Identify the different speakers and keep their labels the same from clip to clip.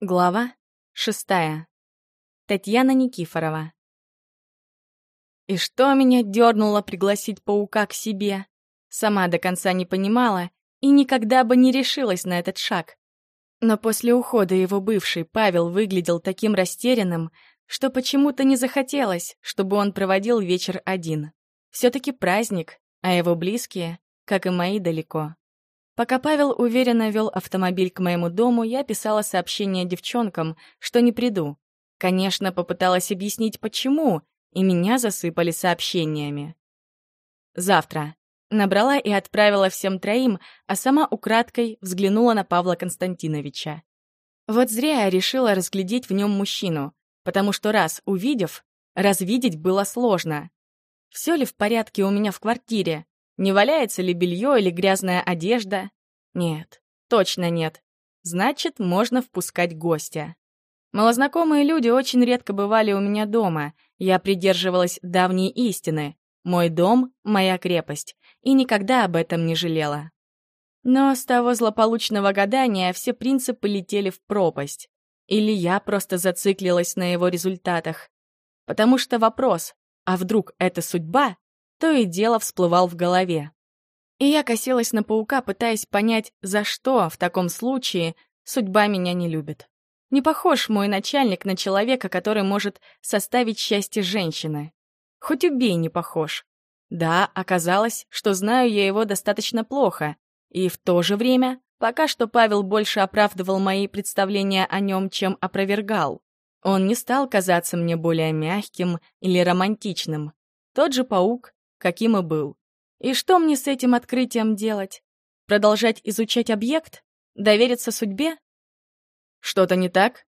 Speaker 1: Глава шестая. Татьяна Никифорова. И что меня дернуло пригласить паука к себе? Сама до конца не понимала и никогда бы не решилась на этот шаг. Но после ухода его бывший Павел выглядел таким растерянным, что почему-то не захотелось, чтобы он проводил вечер один. все таки праздник, а его близкие, как и мои, далеко. Пока Павел уверенно вел автомобиль к моему дому, я писала сообщение девчонкам, что не приду. Конечно, попыталась объяснить, почему, и меня засыпали сообщениями. Завтра. Набрала и отправила всем троим, а сама украдкой взглянула на Павла Константиновича. Вот зря я решила разглядеть в нем мужчину, потому что раз увидев, развидеть было сложно. Все ли в порядке у меня в квартире? Не валяется ли белье или грязная одежда? Нет, точно нет. Значит, можно впускать гостя. Малознакомые люди очень редко бывали у меня дома. Я придерживалась давней истины. Мой дом — моя крепость. И никогда об этом не жалела. Но с того злополучного гадания все принципы летели в пропасть. Или я просто зациклилась на его результатах. Потому что вопрос «а вдруг это судьба?» То и дело всплывал в голове. И я косилась на паука, пытаясь понять, за что в таком случае судьба меня не любит. Не похож мой начальник на человека, который может составить счастье женщины. Хоть убей, не похож. Да, оказалось, что знаю я его достаточно плохо, и в то же время пока что Павел больше оправдывал мои представления о нем, чем опровергал. Он не стал казаться мне более мягким или романтичным. Тот же паук каким и был. И что мне с этим открытием делать? Продолжать изучать объект? Довериться судьбе? Что-то не так?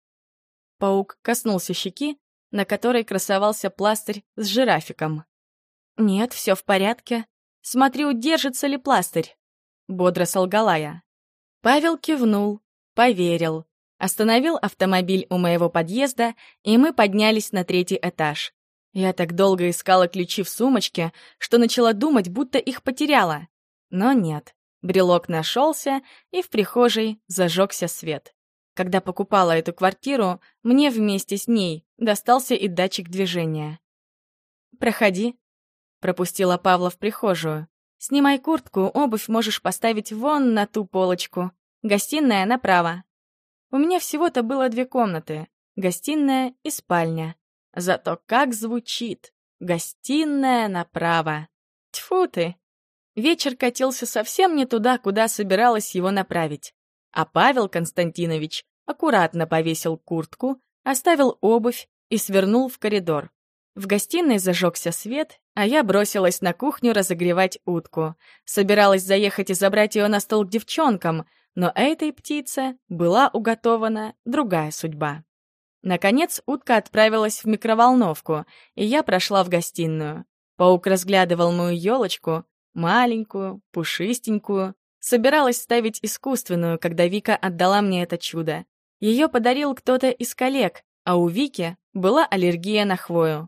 Speaker 1: Паук коснулся щеки, на которой красовался пластырь с жирафиком. «Нет, все в порядке. Смотрю, держится ли пластырь?» Бодро солгала я. Павел кивнул, поверил, остановил автомобиль у моего подъезда, и мы поднялись на третий этаж. Я так долго искала ключи в сумочке, что начала думать, будто их потеряла. Но нет. Брелок нашелся, и в прихожей зажегся свет. Когда покупала эту квартиру, мне вместе с ней достался и датчик движения. «Проходи», — пропустила Павла в прихожую. «Снимай куртку, обувь можешь поставить вон на ту полочку. Гостиная направо». У меня всего-то было две комнаты — гостиная и спальня. Зато как звучит! Гостиная направо. Тьфу ты! Вечер катился совсем не туда, куда собиралась его направить. А Павел Константинович аккуратно повесил куртку, оставил обувь и свернул в коридор. В гостиной зажегся свет, а я бросилась на кухню разогревать утку. Собиралась заехать и забрать ее на стол к девчонкам, но этой птице была уготована другая судьба. Наконец утка отправилась в микроволновку, и я прошла в гостиную. Паук разглядывал мою елочку, маленькую, пушистенькую. Собиралась ставить искусственную, когда Вика отдала мне это чудо. Ее подарил кто-то из коллег, а у Вики была аллергия на хвою.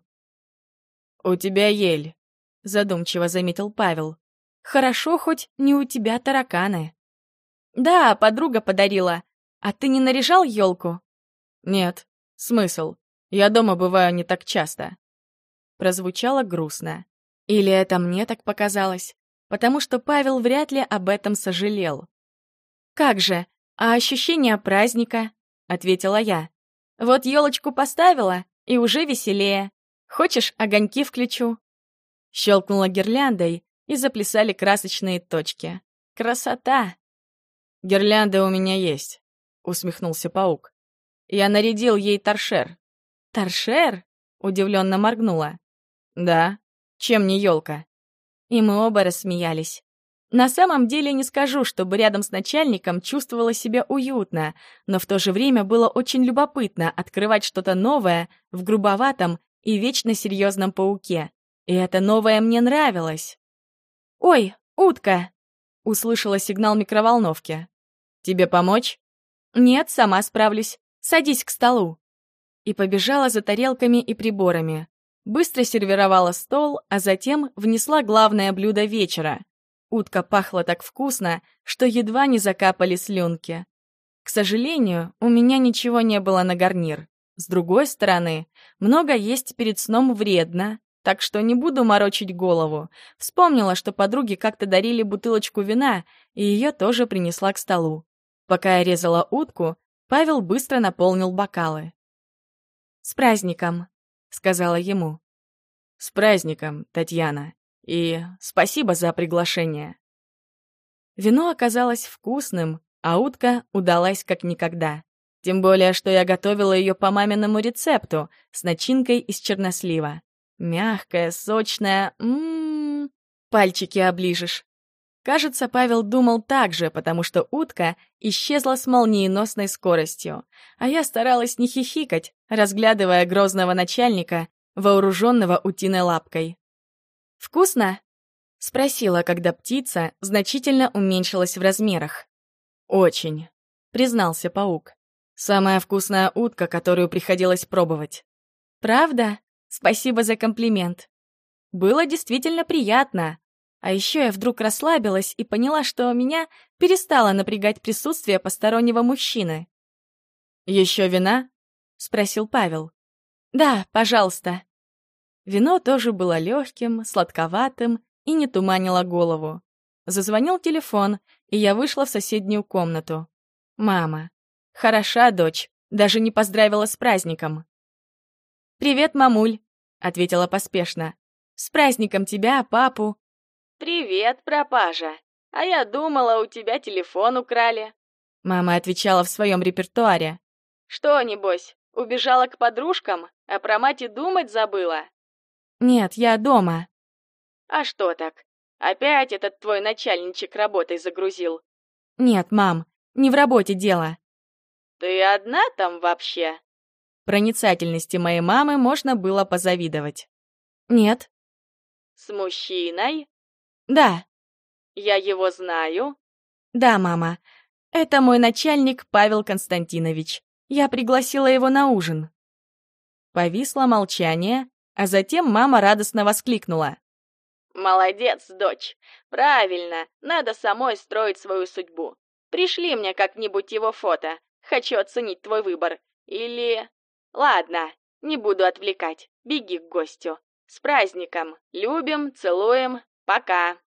Speaker 1: «У тебя ель», — задумчиво заметил Павел. «Хорошо, хоть не у тебя тараканы». «Да, подруга подарила. А ты не наряжал елку?» «Нет», Смысл? Я дома бываю не так часто. Прозвучало грустно. Или это мне так показалось? Потому что Павел вряд ли об этом сожалел. «Как же? А ощущение праздника?» — ответила я. «Вот елочку поставила, и уже веселее. Хочешь, огоньки включу?» Щелкнула гирляндой, и заплясали красочные точки. «Красота!» «Гирлянда у меня есть», — усмехнулся паук. Я нарядил ей торшер». «Торшер?» — удивленно моргнула. «Да. Чем не елка?» И мы оба рассмеялись. На самом деле не скажу, чтобы рядом с начальником чувствовала себя уютно, но в то же время было очень любопытно открывать что-то новое в грубоватом и вечно серьезном пауке. И это новое мне нравилось. «Ой, утка!» — услышала сигнал микроволновки. «Тебе помочь?» «Нет, сама справлюсь. Садись к столу!» И побежала за тарелками и приборами. Быстро сервировала стол, а затем внесла главное блюдо вечера. Утка пахла так вкусно, что едва не закапали слюнки. К сожалению, у меня ничего не было на гарнир. С другой стороны, много есть перед сном вредно, так что не буду морочить голову. Вспомнила, что подруги как-то дарили бутылочку вина, и ее тоже принесла к столу. Пока я резала утку, Павел быстро наполнил бокалы. «С праздником», — сказала ему. «С праздником, Татьяна, и спасибо за приглашение». Вино оказалось вкусным, а утка удалась как никогда. Тем более, что я готовила ее по маминому рецепту с начинкой из чернослива. Мягкая, сочная, ммм, пальчики оближешь. Кажется, Павел думал так же, потому что утка исчезла с молниеносной скоростью, а я старалась не хихикать, разглядывая грозного начальника, вооруженного утиной лапкой. «Вкусно?» — спросила, когда птица значительно уменьшилась в размерах. «Очень», — признался паук. «Самая вкусная утка, которую приходилось пробовать». «Правда?» Спасибо за комплимент. Было действительно приятно. А еще я вдруг расслабилась и поняла, что меня перестало напрягать присутствие постороннего мужчины. «Еще вина?» — спросил Павел. «Да, пожалуйста». Вино тоже было легким, сладковатым и не туманило голову. Зазвонил телефон, и я вышла в соседнюю комнату. Мама. Хороша дочь, даже не поздравила с праздником. «Привет, мамуль», — ответила поспешно. «С праздником тебя, папу».
Speaker 2: «Привет, пропажа. А я думала, у тебя телефон украли».
Speaker 1: Мама отвечала в своем репертуаре.
Speaker 2: «Что, небось, убежала к подружкам, а про мать и думать забыла?»
Speaker 1: «Нет, я дома».
Speaker 2: «А что так? Опять этот твой начальничек работой загрузил?»
Speaker 1: «Нет, мам, не в работе дело».
Speaker 2: «Ты одна там вообще?»
Speaker 1: Проницательности моей мамы можно было позавидовать. «Нет».
Speaker 2: «С мужчиной?»
Speaker 1: «Да».
Speaker 2: «Я его знаю?»
Speaker 1: «Да, мама. Это мой начальник Павел Константинович. Я пригласила его на ужин». Повисло молчание, а затем мама радостно воскликнула.
Speaker 2: «Молодец, дочь. Правильно, надо самой строить свою судьбу. Пришли мне как-нибудь его фото. Хочу оценить твой выбор. Или... Ладно, не буду отвлекать. Беги к гостю. С праздником. Любим, целуем. Пока.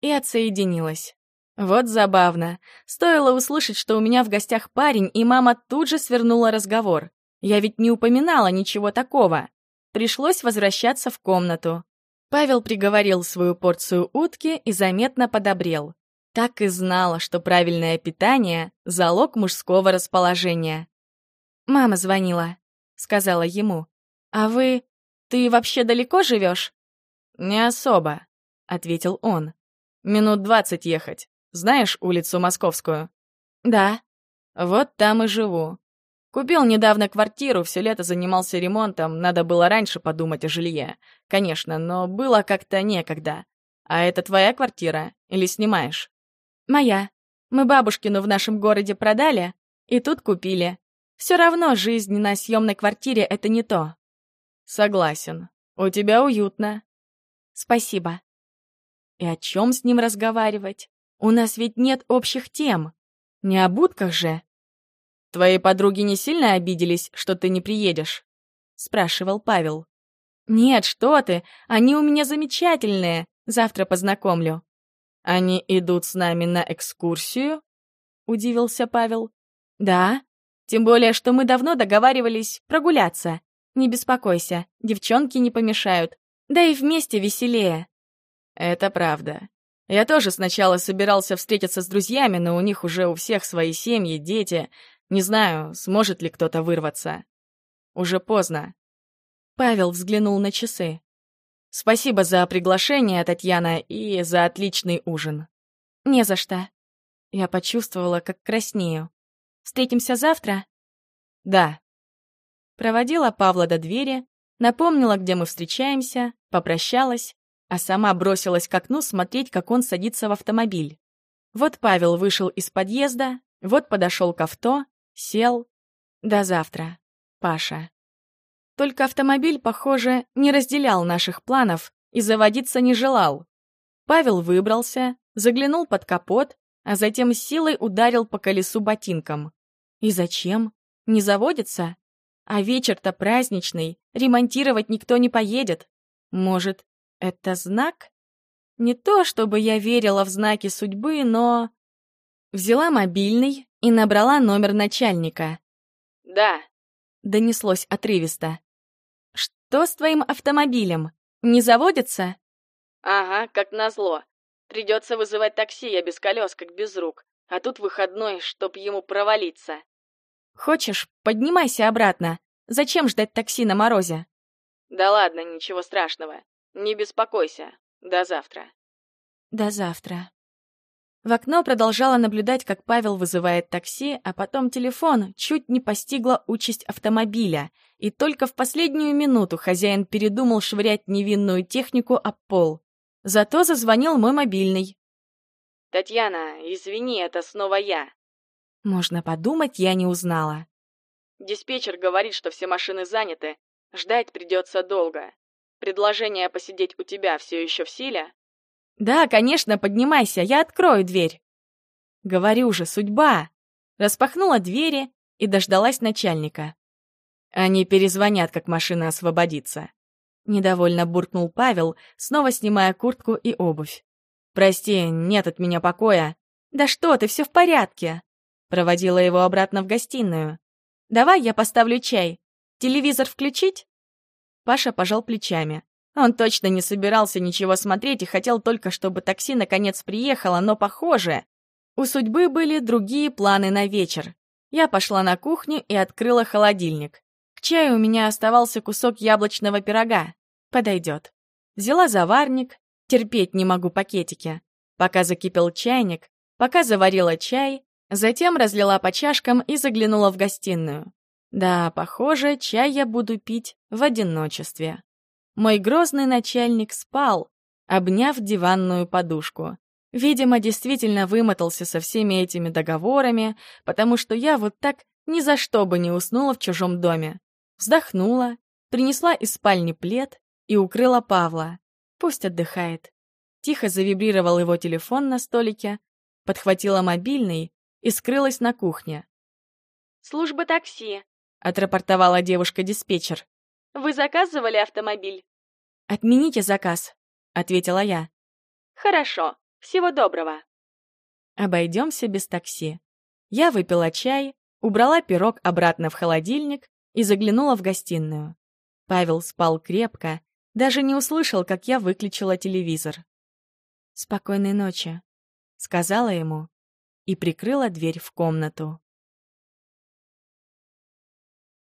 Speaker 1: И отсоединилась. Вот забавно. Стоило услышать, что у меня в гостях парень, и мама тут же свернула разговор. Я ведь не упоминала ничего такого. Пришлось возвращаться в комнату. Павел приговорил свою порцию утки и заметно подобрел. Так и знала, что правильное питание — залог мужского расположения. Мама звонила сказала ему. «А вы... ты вообще далеко живешь?» «Не особо», — ответил он. «Минут двадцать ехать. Знаешь улицу Московскую?» «Да». «Вот там и живу. Купил недавно квартиру, все лето занимался ремонтом, надо было раньше подумать о жилье. Конечно, но было как-то некогда. А это твоя квартира или снимаешь?» «Моя. Мы бабушкину в нашем городе продали и тут купили. Все равно жизнь на съемной квартире — это не то. Согласен. У тебя уютно. Спасибо. И о чем с ним разговаривать? У нас ведь нет общих тем. Не о будках же. Твои подруги не сильно обиделись, что ты не приедешь? Спрашивал Павел. Нет, что ты, они у меня замечательные. Завтра познакомлю. Они идут с нами на экскурсию? Удивился Павел. Да, тем более, что мы давно договаривались прогуляться. Не беспокойся, девчонки не помешают. Да и вместе веселее. Это правда. Я тоже сначала собирался встретиться с друзьями, но у них уже у всех свои семьи, дети. Не знаю, сможет ли кто-то вырваться. Уже поздно. Павел взглянул на часы. Спасибо за приглашение, Татьяна, и за отличный ужин. Не за что. Я почувствовала, как краснею. Встретимся завтра?» «Да». Проводила Павла до двери, напомнила, где мы встречаемся, попрощалась, а сама бросилась к окну смотреть, как он садится в автомобиль. Вот Павел вышел из подъезда, вот подошел к авто, сел. До завтра, Паша. Только автомобиль, похоже, не разделял наших планов и заводиться не желал. Павел выбрался, заглянул под капот, а затем силой ударил по колесу ботинком. И зачем? Не заводится? А вечер-то праздничный, ремонтировать никто не поедет. Может, это знак? Не то, чтобы я верила в знаки судьбы, но... Взяла мобильный и набрала номер начальника.
Speaker 2: «Да», —
Speaker 1: донеслось отрывисто. «Что с твоим автомобилем? Не заводится?»
Speaker 2: «Ага, как назло. Придется вызывать такси, я без колес, как без рук. А тут выходной, чтоб ему провалиться».
Speaker 1: «Хочешь, поднимайся обратно. Зачем ждать такси на морозе?»
Speaker 2: «Да ладно, ничего страшного. Не беспокойся. До завтра».
Speaker 1: «До завтра». В окно продолжала наблюдать, как Павел вызывает такси, а потом телефон чуть не постигла участь автомобиля, и только в последнюю минуту хозяин передумал швырять невинную технику об пол. Зато зазвонил мой мобильный.
Speaker 2: «Татьяна, извини, это снова я».
Speaker 1: Можно подумать, я не узнала.
Speaker 2: Диспетчер говорит, что все машины заняты. Ждать придется долго. Предложение посидеть у тебя все еще в силе?
Speaker 1: «Да, конечно, поднимайся, я открою дверь». Говорю же, судьба. Распахнула двери и дождалась начальника. Они перезвонят, как машина освободится. Недовольно буркнул Павел, снова снимая куртку и обувь. «Прости, нет от меня покоя». «Да что ты, все в порядке!» Проводила его обратно в гостиную. «Давай я поставлю чай. Телевизор включить?» Паша пожал плечами. Он точно не собирался ничего смотреть и хотел только, чтобы такси наконец приехало, но, похоже, у судьбы были другие планы на вечер. Я пошла на кухню и открыла холодильник. К чаю у меня оставался кусок яблочного пирога. Подойдет. Взяла заварник, терпеть не могу пакетики. Пока закипел чайник, пока заварила чай, затем разлила по чашкам и заглянула в гостиную. Да, похоже, чай я буду пить в одиночестве. Мой грозный начальник спал, обняв диванную подушку. Видимо, действительно вымотался со всеми этими договорами, потому что я вот так ни за что бы не уснула в чужом доме. Вздохнула, принесла из спальни плед и укрыла Павла. Пусть отдыхает. Тихо завибрировал его телефон на столике, подхватила мобильный и скрылась на кухне.
Speaker 2: «Служба такси», —
Speaker 1: отрапортовала девушка-диспетчер.
Speaker 2: «Вы заказывали автомобиль?»
Speaker 1: «Отмените заказ», — ответила я.
Speaker 2: «Хорошо. Всего доброго».
Speaker 1: Обойдемся без такси. Я выпила чай, убрала пирог обратно в холодильник и заглянула в гостиную. Павел спал крепко, даже не услышал, как я выключила телевизор. «Спокойной ночи», — сказала ему и прикрыла дверь в комнату.